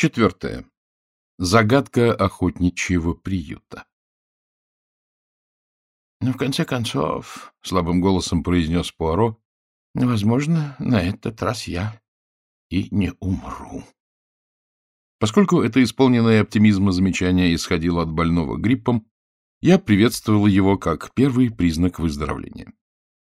Четвертое. Загадка охотничьего приюта. Ну, в конце концов, — слабым голосом произнес Пуаро, — возможно, на этот раз я и не умру. Поскольку это исполненное оптимизма замечание исходило от больного гриппом, я приветствовал его как первый признак выздоровления.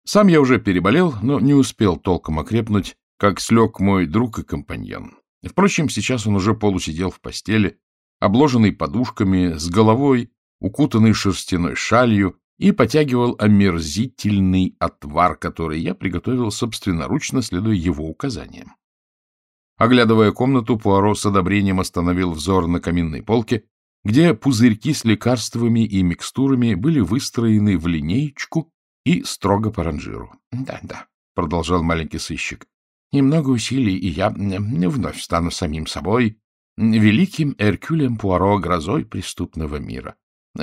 Сам я уже переболел, но не успел толком окрепнуть, как слег мой друг и компаньон. Впрочем, сейчас он уже полусидел в постели, обложенный подушками, с головой, укутанный шерстяной шалью, и потягивал омерзительный отвар, который я приготовил собственноручно, следуя его указаниям. Оглядывая комнату, Пуаро с одобрением остановил взор на каминной полке, где пузырьки с лекарствами и микстурами были выстроены в линеечку и строго по ранжиру. «Да, — Да-да, — продолжал маленький сыщик, — немного усилий, и я вновь стану самим собой, великим Эркюлем Пуаро, грозой преступного мира.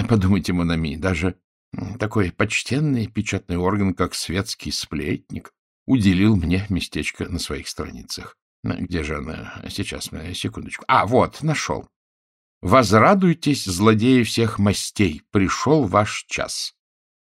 Подумайте, Монами, даже такой почтенный печатный орган, как светский сплетник, уделил мне местечко на своих страницах. Где же она? Сейчас, секундочку. А, вот, нашел. Возрадуйтесь, злодеи всех мастей, пришел ваш час.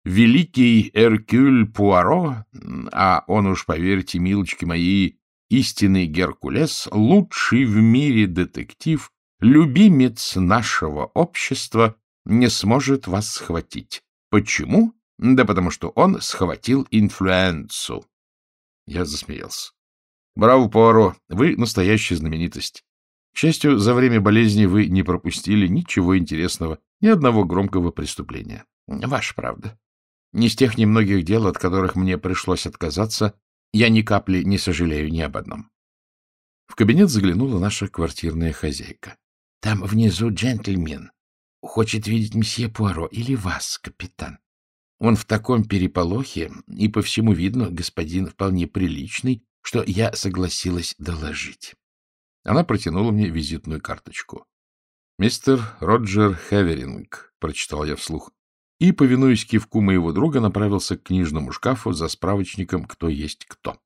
Великий Эркюль Пуаро, а он уж, поверьте, милочки мои, истинный Геркулес, лучший в мире детектив, любимец нашего общества, не сможет вас схватить. Почему? Да потому что он схватил инфлюенцию. Я засмеялся. Браво, Пуаро, вы настоящая знаменитость. К счастью, за время болезни вы не пропустили ничего интересного, ни одного громкого преступления. Ваша правда. Не с тех немногих дел, от которых мне пришлось отказаться, я ни капли не сожалею ни об одном. В кабинет заглянула наша квартирная хозяйка. — Там внизу джентльмен. Хочет видеть месье Пуаро или вас, капитан. Он в таком переполохе, и по всему видно, господин вполне приличный, что я согласилась доложить. Она протянула мне визитную карточку. «Мистер Роджер Хеверинг», — прочитал я вслух, и, повинуясь кивку моего друга, направился к книжному шкафу за справочником «Кто есть кто».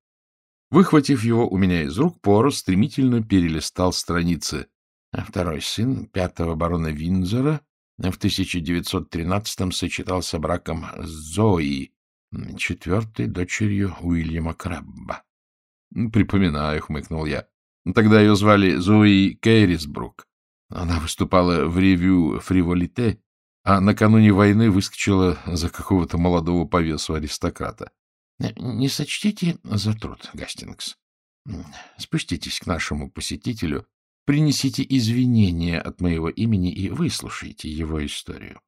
Выхватив его у меня из рук, Пуаро стремительно перелистал страницы. Второй сын пятого барона Винзора в 1913-м сочетался браком с Зоей, четвертой дочерью Уильяма Крабба. — Припоминаю, — хмыкнул я. Тогда ее звали Зои Кейрисбрук. Она выступала в ревю «Фриволите», а накануне войны выскочила за какого-то молодого повесу аристократа. — Не сочтите за труд, Гастингс. Спуститесь к нашему посетителю, принесите извинения от моего имени и выслушайте его историю.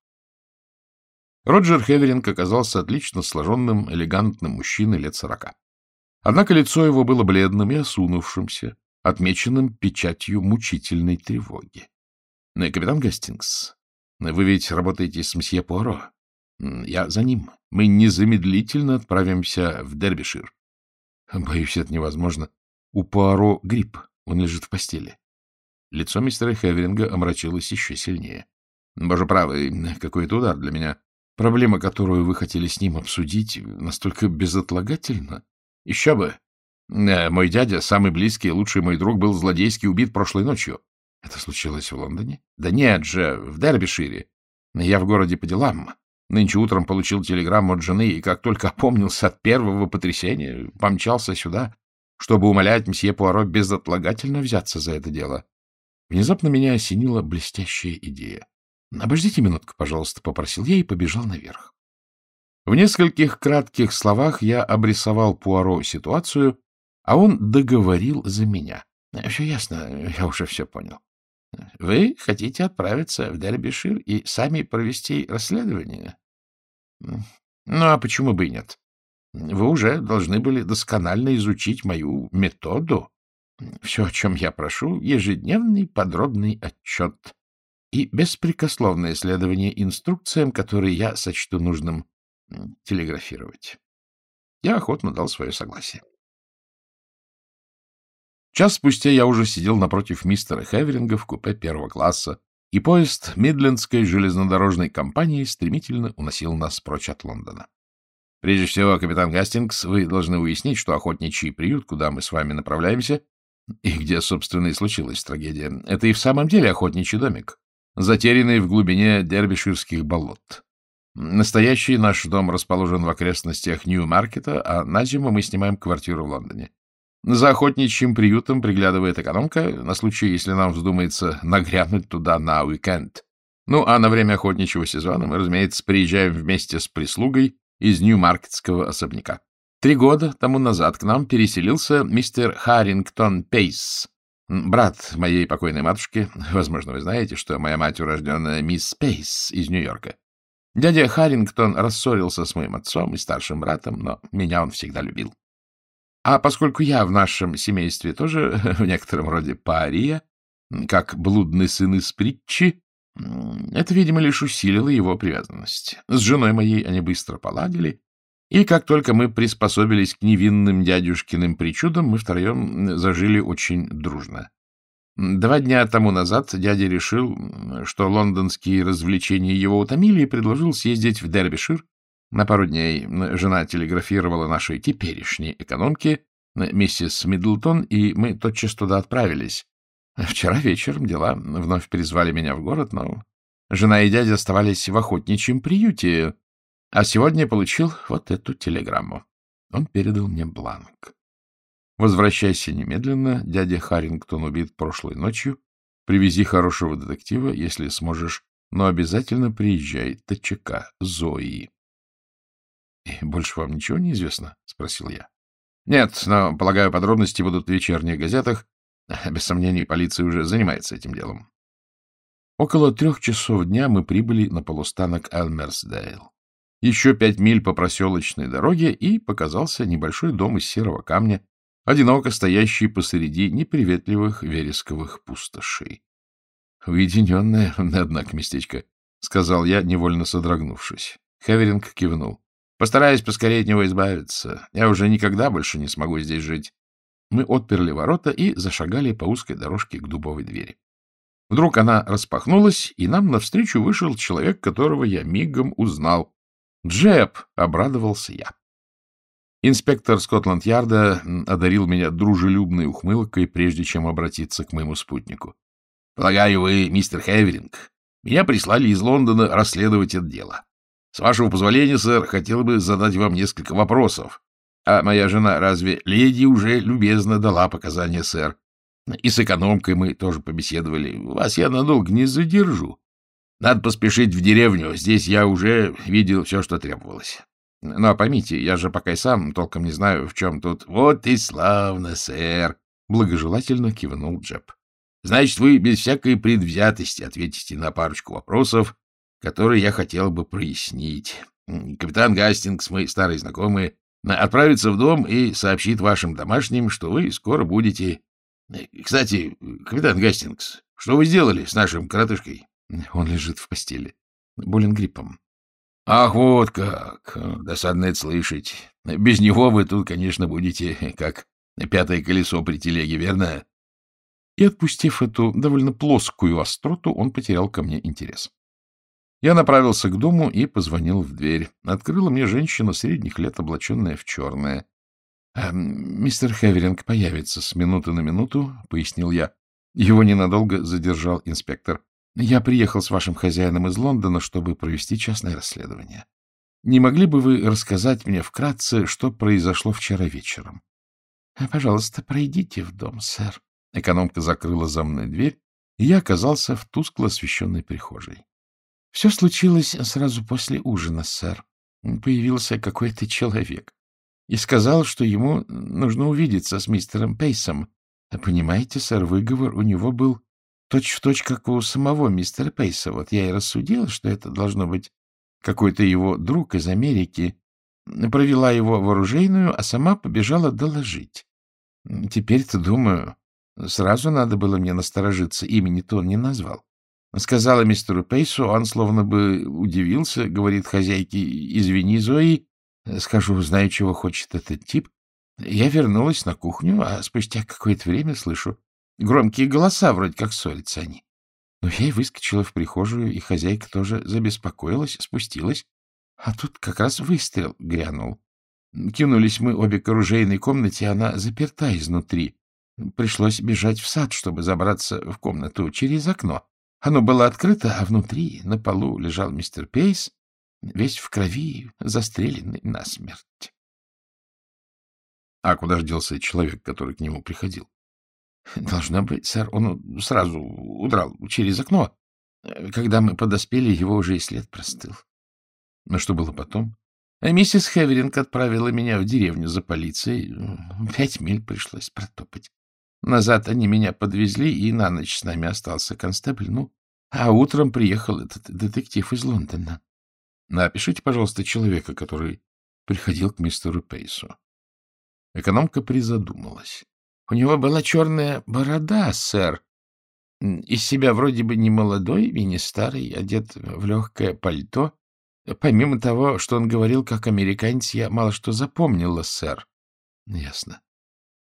Роджер Хеверинг оказался отлично сложенным, элегантным мужчиной лет сорока. Однако лицо его было бледным и осунувшимся, отмеченным печатью мучительной тревоги. Ну — Капитан Гастингс, вы ведь работаете с мсье Пуаро. Я за ним. Мы незамедлительно отправимся в Дербишир. Боюсь, это невозможно. У Пуаро грипп. Он лежит в постели. Лицо мистера Хеверинга омрачилось еще сильнее. Боже правый, какой это удар для меня. Проблема, которую вы хотели с ним обсудить, настолько безотлагательна, еще бы. Э, мой дядя, самый близкий и лучший мой друг, был злодейски убит прошлой ночью. Это случилось в Лондоне? Да нет же, в Дербишире. Я в городе по делам. Нынче утром получил телеграмму от жены, и как только опомнился от первого потрясения, помчался сюда, чтобы умолять мсье Пуаро безотлагательно взяться за это дело. Внезапно меня осенила блестящая идея. — Обождите минутку, пожалуйста, — попросил я и побежал наверх. В нескольких кратких словах я обрисовал Пуаро ситуацию, а он договорил за меня. — Все ясно, я уже все понял. Вы хотите отправиться в Дербишир и сами провести расследование? Ну, а почему бы и нет? Вы уже должны были досконально изучить мою методу. Все, о чем я прошу, ежедневный подробный отчет и беспрекословное следование инструкциям, которые я сочту нужным телеграфировать. Я охотно дал свое согласие. Час спустя я уже сидел напротив мистера Хеверинга в купе первого класса, и поезд Мидлендской железнодорожной компании стремительно уносил нас прочь от Лондона. Прежде всего, капитан Гастингс, вы должны уяснить, что охотничий приют, куда мы с вами направляемся, И где, собственно, и случилась трагедия. Это и в самом деле охотничий домик, затерянный в глубине дербиширских болот. Настоящий наш дом расположен в окрестностях Нью-Маркета, а на зиму мы снимаем квартиру в Лондоне. За охотничьим приютом приглядывает экономка на случай, если нам вздумается нагрянуть туда на уикенд. Ну, а на время охотничьего сезона мы, разумеется, приезжаем вместе с прислугой из Нью-Маркетского особняка. Три года тому назад к нам переселился мистер Харрингтон Пейс, брат моей покойной матушки. Возможно, вы знаете, что моя мать урожденная мисс Пейс из Нью-Йорка. Дядя Харрингтон рассорился с моим отцом и старшим братом, но меня он всегда любил. А поскольку я в нашем семействе тоже в некотором роде пария, как блудный сын из притчи, это, видимо, лишь усилило его привязанность. С женой моей они быстро поладили, и как только мы приспособились к невинным дядюшкиным причудам, мы втроем зажили очень дружно. Два дня тому назад дядя решил, что лондонские развлечения его утомили, и предложил съездить в Дербишир на пару дней жена телеграфировала нашей теперешней экономке, миссис Миддлтон, и мы тотчас туда отправились. Вчера вечером дела вновь призвали меня в город, но жена и дядя оставались в охотничьем приюте, а сегодня получил вот эту телеграмму. Он передал мне бланк. Возвращайся немедленно, дядя Харрингтон убит прошлой ночью. Привези хорошего детектива, если сможешь, но обязательно приезжай. ТЧК Зои. — Больше вам ничего не известно? — спросил я. — Нет, но, полагаю, подробности будут в вечерних газетах. Без сомнений, полиция уже занимается этим делом. Около трех часов дня мы прибыли на полустанок Элмерсдейл. Еще пять миль по проселочной дороге, и показался небольшой дом из серого камня, одиноко стоящий посреди неприветливых вересковых пустошей. — Уединенное, однако, местечко, — сказал я, невольно содрогнувшись. Хеверинг кивнул. Постараюсь поскорее от него избавиться. Я уже никогда больше не смогу здесь жить. Мы отперли ворота и зашагали по узкой дорожке к дубовой двери. Вдруг она распахнулась, и нам навстречу вышел человек, которого я мигом узнал. «Джеб!» — обрадовался я. Инспектор Скотланд-Ярда одарил меня дружелюбной ухмылкой, прежде чем обратиться к моему спутнику. — Полагаю, вы мистер Хеверинг. Меня прислали из Лондона расследовать это дело. С вашего позволения, сэр, хотел бы задать вам несколько вопросов. А моя жена разве леди уже любезно дала показания, сэр? И с экономкой мы тоже побеседовали. Вас я надолго не задержу. Надо поспешить в деревню. Здесь я уже видел все, что требовалось. Ну, а поймите, я же пока и сам толком не знаю, в чем тут. Вот и славно, сэр! Благожелательно кивнул Джеб. Значит, вы без всякой предвзятости ответите на парочку вопросов, который я хотел бы прояснить. Капитан Гастингс, мой старый знакомый, отправится в дом и сообщит вашим домашним, что вы скоро будете... Кстати, капитан Гастингс, что вы сделали с нашим коротышкой? Он лежит в постели. Болен гриппом. Ах, вот как! Досадно это слышать. Без него вы тут, конечно, будете как пятое колесо при телеге, верно? И, отпустив эту довольно плоскую остроту, он потерял ко мне интерес. Я направился к дому и позвонил в дверь. Открыла мне женщина средних лет, облаченная в черное. «Э, — Мистер Хеверинг появится с минуты на минуту, — пояснил я. Его ненадолго задержал инспектор. — Я приехал с вашим хозяином из Лондона, чтобы провести частное расследование. Не могли бы вы рассказать мне вкратце, что произошло вчера вечером? — Пожалуйста, пройдите в дом, сэр. Экономка закрыла за мной дверь, и я оказался в тускло освещенной прихожей. — Все случилось сразу после ужина, сэр. Появился какой-то человек и сказал, что ему нужно увидеться с мистером Пейсом. Понимаете, сэр, выговор у него был точь-в-точь, точь, как у самого мистера Пейса. Вот я и рассудил, что это должно быть какой-то его друг из Америки. Провела его в оружейную, а сама побежала доложить. Теперь-то, думаю, сразу надо было мне насторожиться, имени-то он не назвал. Сказала мистеру Пейсу, он словно бы удивился, говорит хозяйке, извини, Зои, скажу, знаю, чего хочет этот тип. Я вернулась на кухню, а спустя какое-то время слышу громкие голоса, вроде как ссорятся они. Но я и выскочила в прихожую, и хозяйка тоже забеспокоилась, спустилась. А тут как раз выстрел грянул. Кинулись мы обе к оружейной комнате, она заперта изнутри. Пришлось бежать в сад, чтобы забраться в комнату через окно. Оно было открыто, а внутри, на полу, лежал мистер Пейс, весь в крови, застреленный насмерть. А куда же делся человек, который к нему приходил? Должно быть, сэр, он сразу удрал через окно. Когда мы подоспели, его уже и след простыл. Но что было потом? А миссис Хеверинг отправила меня в деревню за полицией. Пять миль пришлось протопать. Назад они меня подвезли, и на ночь с нами остался констебль. Ну, а утром приехал этот детектив из Лондона. Напишите, пожалуйста, человека, который приходил к мистеру Пейсу. Экономка призадумалась. У него была черная борода, сэр. Из себя вроде бы не молодой и не старый, одет в легкое пальто. Помимо того, что он говорил как американец, я мало что запомнила, сэр. — Ясно.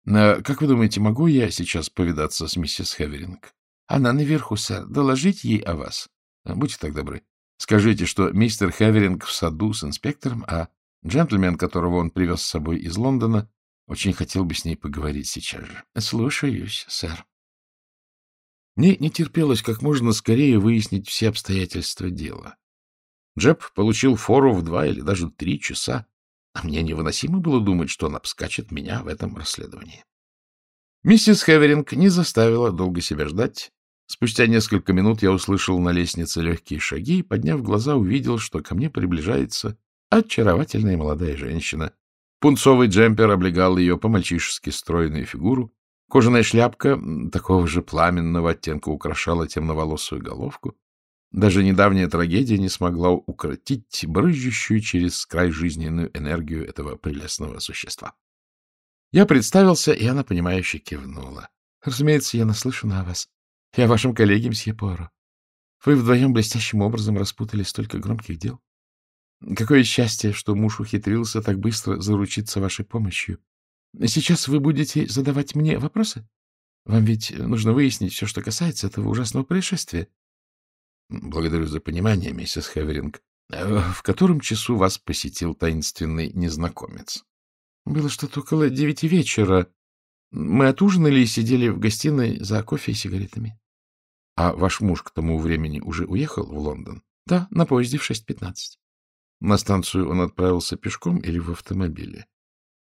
Как вы думаете, могу я сейчас повидаться с миссис Хеверинг? — Она наверху, сэр. Доложить ей о вас. Будьте так добры. Скажите, что мистер Хеверинг в саду с инспектором, а джентльмен, которого он привез с собой из Лондона, очень хотел бы с ней поговорить сейчас же. — Слушаюсь, сэр. Мне не терпелось как можно скорее выяснить все обстоятельства дела. Джеб получил фору в два или даже три часа, а мне невыносимо было думать, что он обскачет меня в этом расследовании. Миссис Хеверинг не заставила долго себя ждать. Спустя несколько минут я услышал на лестнице легкие шаги и, подняв глаза, увидел, что ко мне приближается очаровательная молодая женщина Пунцовый джемпер облегал ее по-мальчишески стройную фигуру. Кожаная шляпка такого же пламенного оттенка украшала темноволосую головку. Даже недавняя трагедия не смогла укротить брызжущую через край жизненную энергию этого прелестного существа. Я представился, и она, понимающе кивнула. — Разумеется, я наслышана о вас. Я вашем коллеге, мсье Поро. Вы вдвоем блестящим образом распутали столько громких дел. Какое счастье, что муж ухитрился так быстро заручиться вашей помощью. Сейчас вы будете задавать мне вопросы? Вам ведь нужно выяснить все, что касается этого ужасного происшествия. Благодарю за понимание, миссис Хеверинг. Э, в котором часу вас посетил таинственный незнакомец? Было что-то около девяти вечера. Мы отужинали и сидели в гостиной за кофе и сигаретами. А ваш муж к тому времени уже уехал в Лондон? Да, на поезде в шесть пятнадцать. На станцию он отправился пешком или в автомобиле?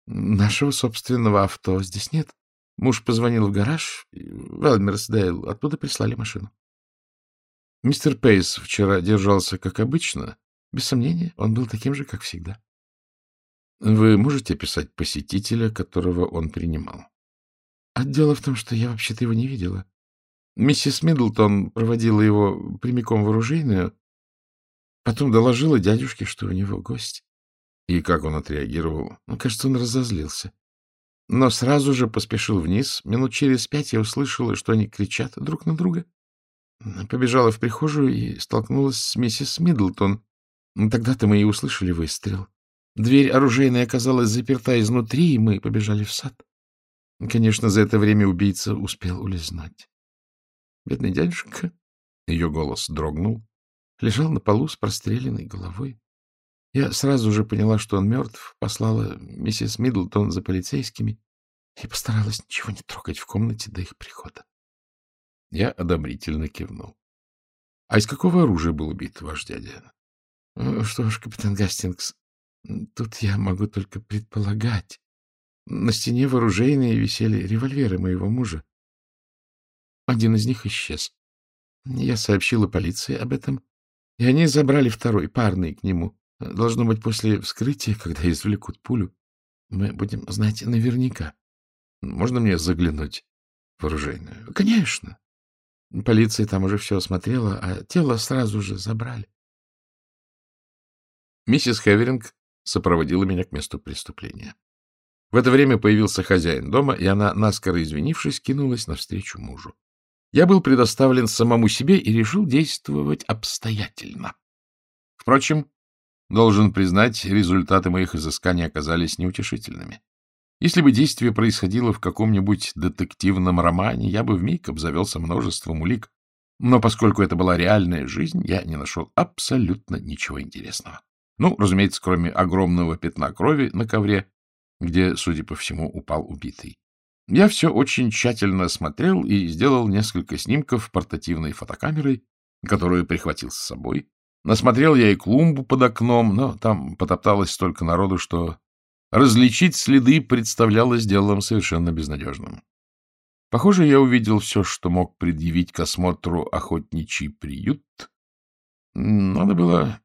Нашего собственного авто здесь нет. Муж позвонил в гараж, в Элмерсдейл, оттуда прислали машину. Мистер Пейс вчера держался как обычно? Без сомнения, он был таким же, как всегда. Вы можете писать посетителя, которого он принимал? А дело в том, что я вообще-то его не видела. Миссис Миддлтон проводила его прямиком в оружейную, Потом доложила дядюшке, что у него гость. И как он отреагировал? Ну, кажется, он разозлился. Но сразу же поспешил вниз. Минут через пять я услышала, что они кричат друг на друга. Побежала в прихожую и столкнулась с миссис Миддлтон. Тогда-то мы и услышали выстрел. Дверь оружейная оказалась заперта изнутри, и мы побежали в сад. Конечно, за это время убийца успел улизнуть. Бедный дядюшка. Ее голос дрогнул лежал на полу с простреленной головой. Я сразу же поняла, что он мертв, послала миссис Миддлтон за полицейскими и постаралась ничего не трогать в комнате до их прихода. Я одобрительно кивнул. — А из какого оружия был убит ваш дядя? — Что ж, капитан Гастингс, тут я могу только предполагать. На стене вооружейные висели револьверы моего мужа. Один из них исчез. Я сообщила полиции об этом, и они забрали второй, парный, к нему. Должно быть, после вскрытия, когда извлекут пулю, мы будем знать наверняка. Можно мне заглянуть в оружейную? Конечно. Полиция там уже все осмотрела, а тело сразу же забрали. Миссис Хеверинг сопроводила меня к месту преступления. В это время появился хозяин дома, и она, наскоро извинившись, кинулась навстречу мужу. Я был предоставлен самому себе и решил действовать обстоятельно. Впрочем, должен признать, результаты моих изысканий оказались неутешительными. Если бы действие происходило в каком-нибудь детективном романе, я бы вмиг обзавелся множеством улик, но поскольку это была реальная жизнь, я не нашел абсолютно ничего интересного. Ну, разумеется, кроме огромного пятна крови на ковре, где, судя по всему, упал убитый. Я все очень тщательно осмотрел и сделал несколько снимков портативной фотокамерой, которую прихватил с собой. Насмотрел я и клумбу под окном, но там потопталось столько народу, что различить следы представлялось делом совершенно безнадежным. Похоже, я увидел все, что мог предъявить к осмотру охотничий приют. Надо было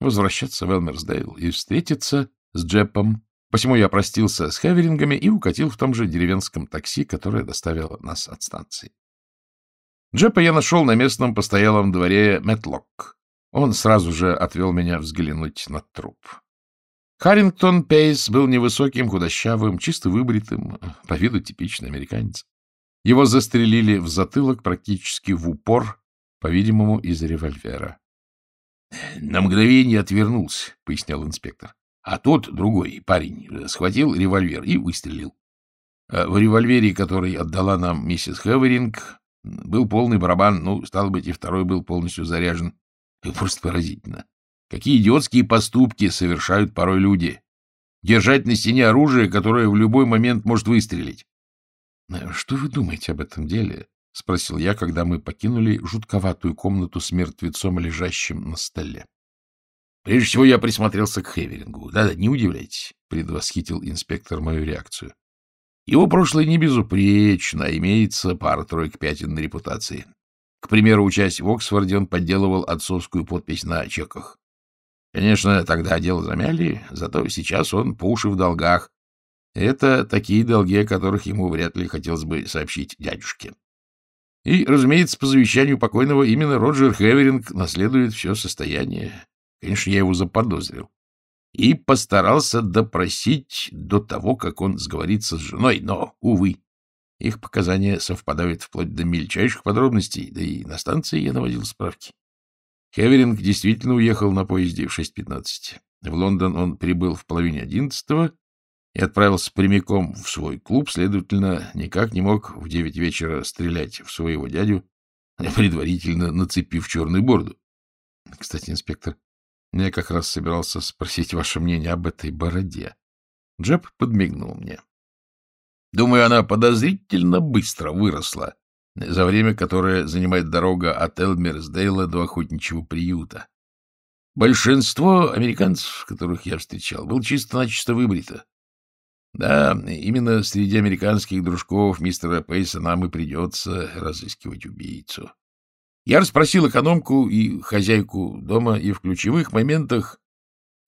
возвращаться в Элмерсдейл и встретиться с Джепом. Посему я простился с Хеверингами и укатил в том же деревенском такси, которое доставило нас от станции. Джепа я нашел на местном постоялом дворе Мэтлок. Он сразу же отвел меня взглянуть на труп. Харрингтон Пейс был невысоким, худощавым, чисто выбритым, по виду типичный американец. Его застрелили в затылок практически в упор, по-видимому, из револьвера. — На мгновение отвернулся, — пояснял инспектор. А тот, другой парень, схватил револьвер и выстрелил. А в револьвере, который отдала нам миссис Хеверинг, был полный барабан, ну, стало быть, и второй был полностью заряжен. И просто поразительно. Какие идиотские поступки совершают порой люди. Держать на стене оружие, которое в любой момент может выстрелить. — Что вы думаете об этом деле? — спросил я, когда мы покинули жутковатую комнату с мертвецом, лежащим на столе. Прежде всего я присмотрелся к Хеверингу. Да-да, не удивляйтесь, — предвосхитил инспектор мою реакцию. Его прошлое не безупречно, а имеется пара-тройка пятен на репутации. К примеру, учась в Оксфорде, он подделывал отцовскую подпись на чеках. Конечно, тогда дело замяли, зато сейчас он по уши в долгах. Это такие долги, о которых ему вряд ли хотелось бы сообщить дядюшке. И, разумеется, по завещанию покойного именно Роджер Хеверинг наследует все состояние. Конечно, я его заподозрил. И постарался допросить до того, как он сговорится с женой, но, увы, их показания совпадают вплоть до мельчайших подробностей, да и на станции я наводил справки. Хеверинг действительно уехал на поезде в 6.15. В Лондон он прибыл в половине одиннадцатого и отправился прямиком в свой клуб, следовательно, никак не мог в девять вечера стрелять в своего дядю, предварительно нацепив черную бороду. Кстати, инспектор, я как раз собирался спросить ваше мнение об этой бороде. Джеб подмигнул мне. Думаю, она подозрительно быстро выросла за время, которое занимает дорога от Элмерсдейла до охотничьего приюта. Большинство американцев, которых я встречал, был чисто-начисто выбрито. Да, именно среди американских дружков мистера Пейса нам и придется разыскивать убийцу. Я расспросил экономку и хозяйку дома, и в ключевых моментах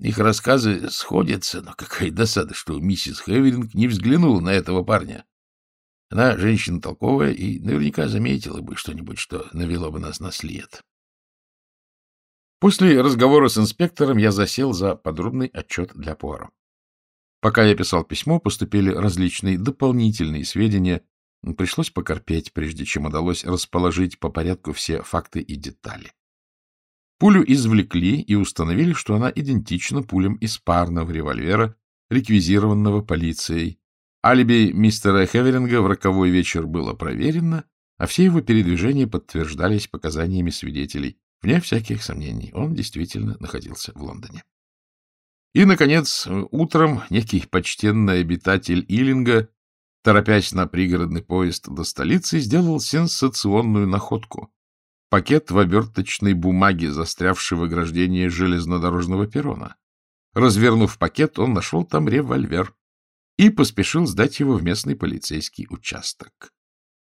их рассказы сходятся, но какая досада, что миссис Хеверинг не взглянула на этого парня. Она женщина толковая и наверняка заметила бы что-нибудь, что навело бы нас на след. После разговора с инспектором я засел за подробный отчет для Пуаро. Пока я писал письмо, поступили различные дополнительные сведения Пришлось покорпеть, прежде чем удалось расположить по порядку все факты и детали. Пулю извлекли и установили, что она идентична пулям из парного револьвера, реквизированного полицией. Алиби мистера Хеверинга в роковой вечер было проверено, а все его передвижения подтверждались показаниями свидетелей. Вне всяких сомнений, он действительно находился в Лондоне. И, наконец, утром некий почтенный обитатель Иллинга торопясь на пригородный поезд до столицы, сделал сенсационную находку. Пакет в оберточной бумаге, застрявший в ограждении железнодорожного перрона. Развернув пакет, он нашел там револьвер и поспешил сдать его в местный полицейский участок.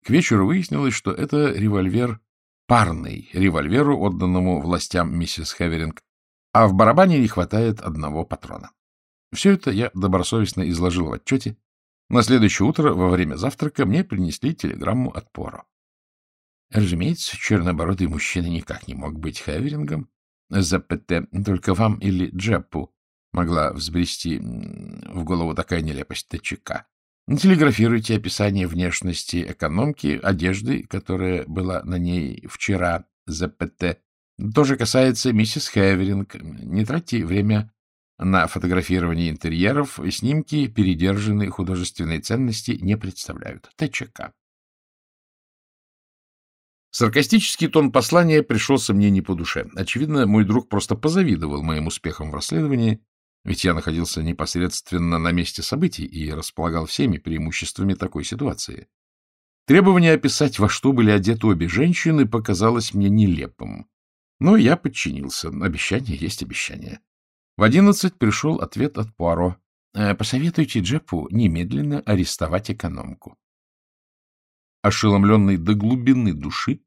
К вечеру выяснилось, что это револьвер парный револьверу, отданному властям миссис Хеверинг, а в барабане не хватает одного патрона. Все это я добросовестно изложил в отчете, на следующее утро во время завтрака мне принесли телеграмму от Поро. Разумеется, чернобородый мужчина никак не мог быть Хеверингом. ЗПТ только вам или Джеппу могла взбрести в голову такая нелепость ТЧК. Телеграфируйте описание внешности экономки, одежды, которая была на ней вчера, ЗПТ. То же касается миссис Хеверинг. Не тратьте время на фотографирование интерьеров снимки передержанной художественной ценности не представляют. ТЧК. Саркастический тон послания пришелся мне не по душе. Очевидно, мой друг просто позавидовал моим успехам в расследовании ведь я находился непосредственно на месте событий и располагал всеми преимуществами такой ситуации. Требование описать, во что были одеты обе женщины, показалось мне нелепым. Но я подчинился. Обещание есть обещание. В одиннадцать пришел ответ от Пуаро. «Э, «Посоветуйте Джепу немедленно арестовать экономку». Ошеломленный до глубины души,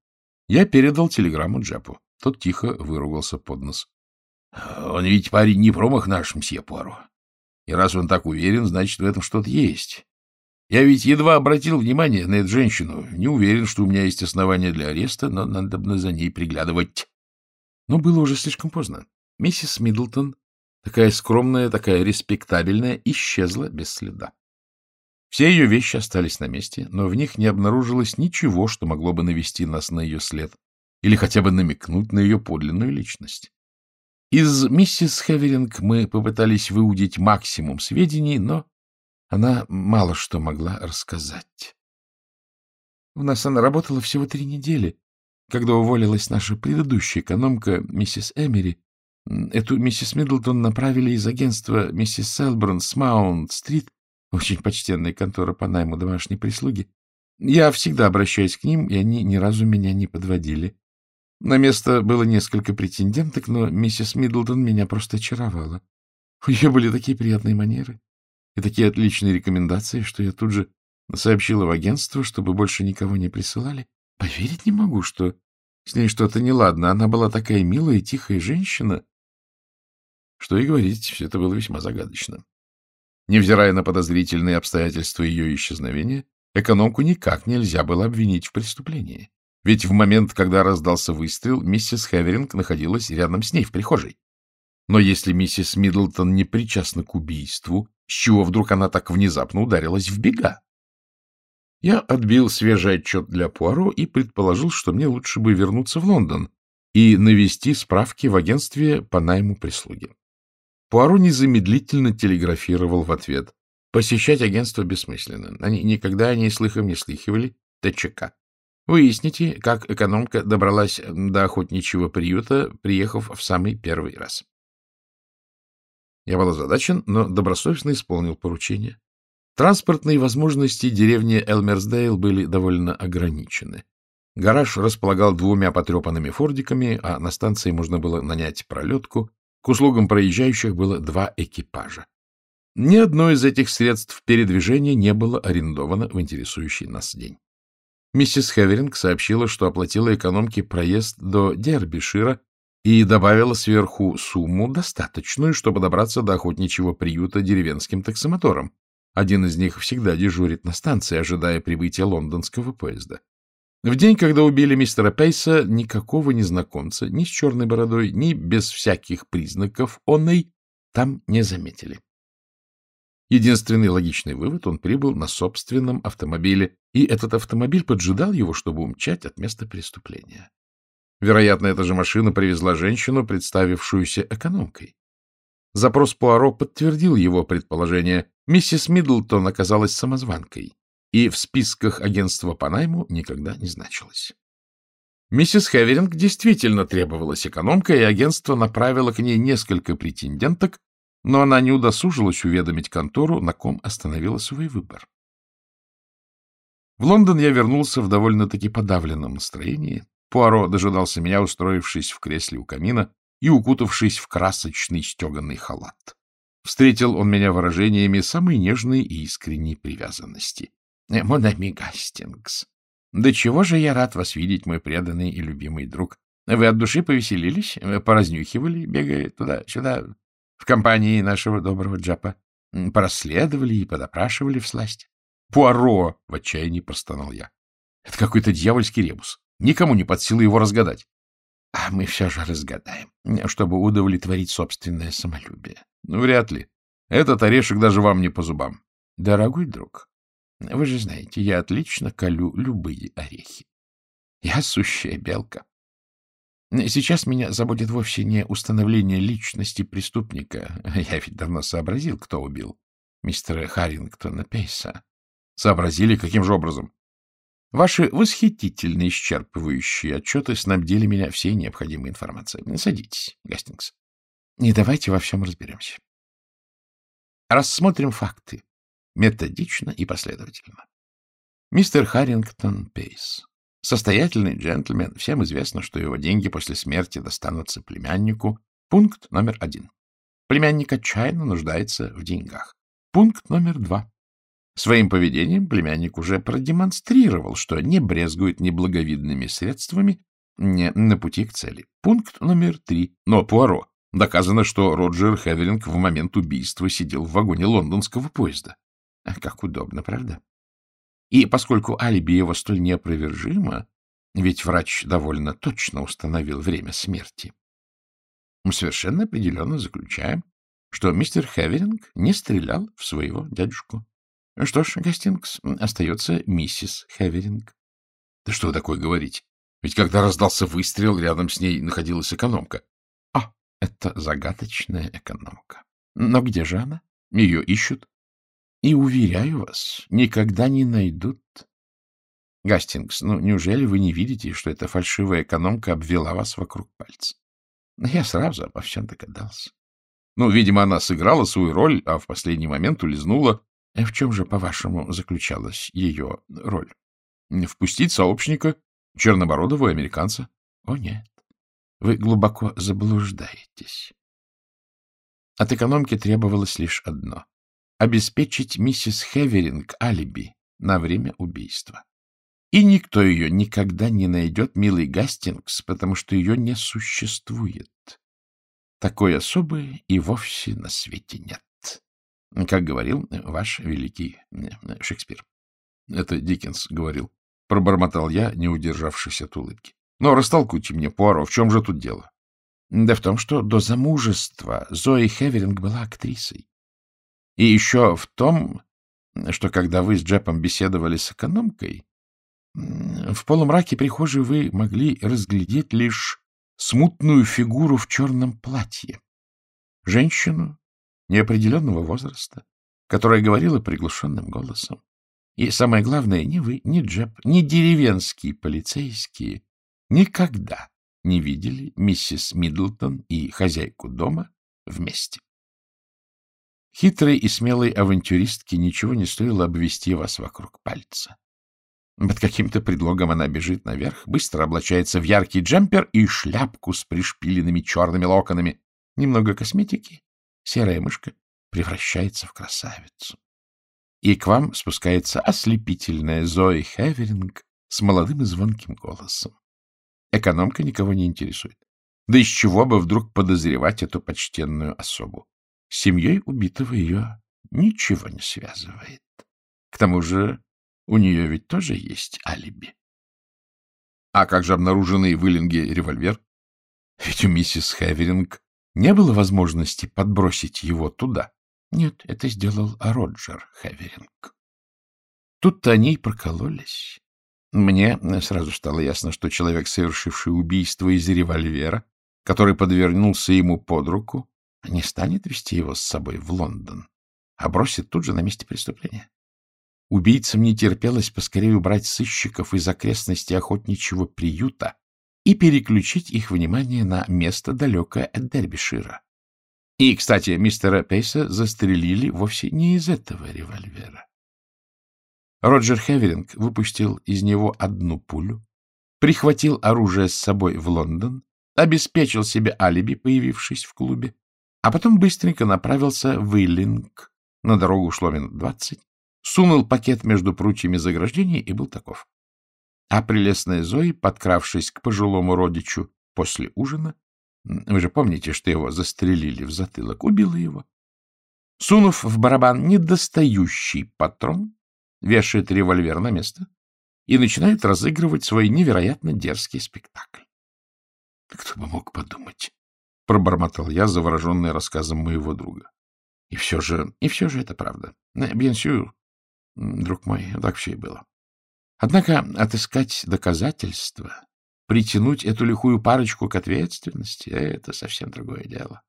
я передал телеграмму Джепу. Тот тихо выругался под нос. — Он ведь парень не промах наш, мсье Пуаро. И раз он так уверен, значит, в этом что-то есть. Я ведь едва обратил внимание на эту женщину. Не уверен, что у меня есть основания для ареста, но надо бы за ней приглядывать. Но было уже слишком поздно. Миссис Миддлтон, такая скромная, такая респектабельная, исчезла без следа. Все ее вещи остались на месте, но в них не обнаружилось ничего, что могло бы навести нас на ее след или хотя бы намекнуть на ее подлинную личность. Из миссис Хеверинг мы попытались выудить максимум сведений, но она мало что могла рассказать. У нас она работала всего три недели, когда уволилась наша предыдущая экономка, миссис Эмери. Эту миссис Миддлтон направили из агентства миссис Селброн с Маунт-стрит, очень почтенная контора по найму домашней прислуги. Я всегда обращаюсь к ним, и они ни разу меня не подводили. На место было несколько претенденток, но миссис Миддлтон меня просто очаровала. У нее были такие приятные манеры и такие отличные рекомендации, что я тут же сообщила в агентство, чтобы больше никого не присылали. Поверить не могу, что с ней что-то неладно. Она была такая милая и тихая женщина. Что и говорить, все это было весьма загадочно. Невзирая на подозрительные обстоятельства ее исчезновения, экономку никак нельзя было обвинить в преступлении. Ведь в момент, когда раздался выстрел, миссис Хеверинг находилась рядом с ней в прихожей. Но если миссис Миддлтон не причастна к убийству, с чего вдруг она так внезапно ударилась в бега? Я отбил свежий отчет для Пуаро и предположил, что мне лучше бы вернуться в Лондон и навести справки в агентстве по найму прислуги. Пуаро незамедлительно телеграфировал в ответ. Посещать агентство бессмысленно. Они никогда ни слыхом не слыхивали ТЧК. Выясните, как экономка добралась до охотничьего приюта, приехав в самый первый раз. Я был озадачен, но добросовестно исполнил поручение. Транспортные возможности деревни Элмерсдейл были довольно ограничены. Гараж располагал двумя потрепанными фордиками, а на станции можно было нанять пролетку. К услугам проезжающих было два экипажа. Ни одно из этих средств передвижения не было арендовано в интересующий нас день. Миссис Хеверинг сообщила, что оплатила экономке проезд до Дербишира и добавила сверху сумму, достаточную, чтобы добраться до охотничьего приюта деревенским таксомотором. Один из них всегда дежурит на станции, ожидая прибытия лондонского поезда. В день, когда убили мистера Пейса, никакого незнакомца, ни с черной бородой, ни без всяких признаков онной, там не заметили. Единственный логичный вывод — он прибыл на собственном автомобиле, и этот автомобиль поджидал его, чтобы умчать от места преступления. Вероятно, эта же машина привезла женщину, представившуюся экономкой. Запрос Пуаро подтвердил его предположение. Миссис Миддлтон оказалась самозванкой и в списках агентства по найму никогда не значилась. Миссис Хеверинг действительно требовалась экономка, и агентство направило к ней несколько претенденток, но она не удосужилась уведомить контору, на ком остановила свой выбор. В Лондон я вернулся в довольно-таки подавленном настроении. Пуаро дожидался меня, устроившись в кресле у камина и укутавшись в красочный стеганный халат. Встретил он меня выражениями самой нежной и искренней привязанности. «Э, — Монами Гастингс, да чего же я рад вас видеть, мой преданный и любимый друг. Вы от души повеселились, поразнюхивали, бегая туда-сюда, в компании нашего доброго Джапа, порасследовали и подопрашивали в сласть. Пуаро! — в отчаянии простонал я. — Это какой-то дьявольский ребус. Никому не под силу его разгадать. А мы все же разгадаем, чтобы удовлетворить собственное самолюбие. Ну, вряд ли. Этот орешек даже вам не по зубам. Дорогой друг, вы же знаете, я отлично колю любые орехи. Я сущая белка. Сейчас меня заботит вовсе не установление личности преступника. Я ведь давно сообразил, кто убил мистера Харрингтона Пейса. Сообразили, каким же образом? Ваши восхитительно исчерпывающие отчеты снабдили меня всей необходимой информацией. Садитесь, Гастингс. И давайте во всем разберемся. Рассмотрим факты методично и последовательно. Мистер Харрингтон Пейс. Состоятельный джентльмен. Всем известно, что его деньги после смерти достанутся племяннику. Пункт номер один. Племянник отчаянно нуждается в деньгах. Пункт номер два. Своим поведением племянник уже продемонстрировал, что не брезгует неблаговидными средствами не на пути к цели. Пункт номер три. Но Пуаро. Доказано, что Роджер Хеверинг в момент убийства сидел в вагоне лондонского поезда. Как удобно, правда? И поскольку алиби его столь неопровержимо, ведь врач довольно точно установил время смерти, мы совершенно определенно заключаем, что мистер Хеверинг не стрелял в своего дядюшку. Что ж, Гастингс, остается миссис Хеверинг. Да что вы такое говорите? Ведь когда раздался выстрел, рядом с ней находилась экономка. А, это загадочная экономка. Но где же она? Ее ищут. И, уверяю вас, никогда не найдут. Гастингс, ну неужели вы не видите, что эта фальшивая экономка обвела вас вокруг пальца? Я сразу обо всем догадался. Ну, видимо, она сыграла свою роль, а в последний момент улизнула. В чем же, по-вашему, заключалась ее роль? Впустить сообщника, чернобородого американца? О, нет, вы глубоко заблуждаетесь. От экономки требовалось лишь одно обеспечить миссис Хеверинг алиби на время убийства. И никто ее никогда не найдет, милый Гастингс, потому что ее не существует. Такой особы и вовсе на свете нет. Как говорил ваш великий Шекспир. Это Диккенс говорил. Пробормотал я, не удержавшись от улыбки. Но растолкуйте мне, Пуаро, в чем же тут дело? Да в том, что до замужества Зои Хеверинг была актрисой. И еще в том, что когда вы с Джепом беседовали с экономкой, в полумраке прихожей вы могли разглядеть лишь смутную фигуру в черном платье. Женщину неопределенного возраста, которая говорила приглушенным голосом. И самое главное, ни вы, ни Джеп, ни деревенские полицейские никогда не видели миссис Миддлтон и хозяйку дома вместе. Хитрой и смелой авантюристке ничего не стоило обвести вас вокруг пальца. Под каким-то предлогом она бежит наверх, быстро облачается в яркий джемпер и шляпку с пришпиленными черными локонами. Немного косметики, серая мышка превращается в красавицу. И к вам спускается ослепительная Зои Хеверинг с молодым и звонким голосом. Экономка никого не интересует. Да из чего бы вдруг подозревать эту почтенную особу? С семьей убитого ее ничего не связывает. К тому же у нее ведь тоже есть алиби. А как же обнаруженный в Иллинге револьвер? Ведь у миссис Хеверинг не было возможности подбросить его туда. Нет, это сделал Роджер Хеверинг. Тут-то они и прокололись. Мне сразу стало ясно, что человек, совершивший убийство из револьвера, который подвернулся ему под руку, не станет вести его с собой в Лондон, а бросит тут же на месте преступления. Убийцам не терпелось поскорее убрать сыщиков из окрестностей охотничьего приюта и переключить их внимание на место далекое от Дербишира. И, кстати, мистера Пейса застрелили вовсе не из этого револьвера. Роджер Хеверинг выпустил из него одну пулю, прихватил оружие с собой в Лондон, обеспечил себе алиби, появившись в клубе, а потом быстренько направился в Иллинг. На дорогу шло минут двадцать. Сунул пакет между прутьями заграждения и был таков. А прелестная Зои, подкравшись к пожилому родичу после ужина, вы же помните, что его застрелили в затылок, убила его. Сунув в барабан недостающий патрон, вешает револьвер на место и начинает разыгрывать свой невероятно дерзкий спектакль. Кто бы мог подумать, — пробормотал я, завороженный рассказом моего друга. И все же, и все же это правда. Бенсю, друг мой, так все и было. Однако отыскать доказательства, притянуть эту лихую парочку к ответственности — это совсем другое дело.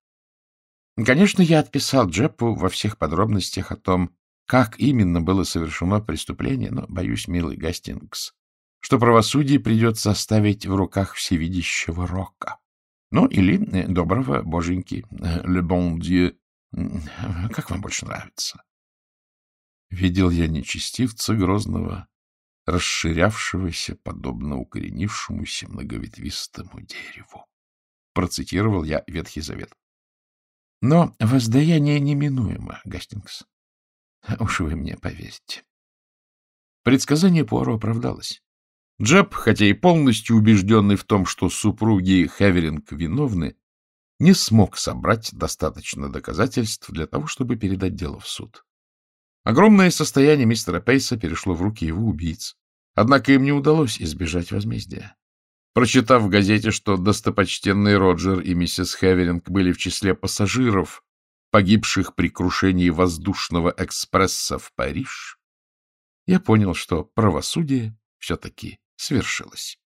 Конечно, я отписал Джеппу во всех подробностях о том, как именно было совершено преступление, но, боюсь, милый Гастингс, что правосудие придется оставить в руках всевидящего Рока. Ну, или э, доброго боженьки, э, le bon Dieu, Как вам больше нравится? Видел я нечестивца грозного, расширявшегося, подобно укоренившемуся многоветвистому дереву. Процитировал я Ветхий Завет. Но воздаяние неминуемо, Гастингс. Уж вы мне поверьте. Предсказание Пуаро оправдалось. Джеб, хотя и полностью убежденный в том, что супруги Хеверинг виновны, не смог собрать достаточно доказательств для того, чтобы передать дело в суд. Огромное состояние мистера Пейса перешло в руки его убийц. Однако им не удалось избежать возмездия. Прочитав в газете, что достопочтенный Роджер и миссис Хеверинг были в числе пассажиров, погибших при крушении воздушного экспресса в Париж, я понял, что правосудие все-таки свершилось.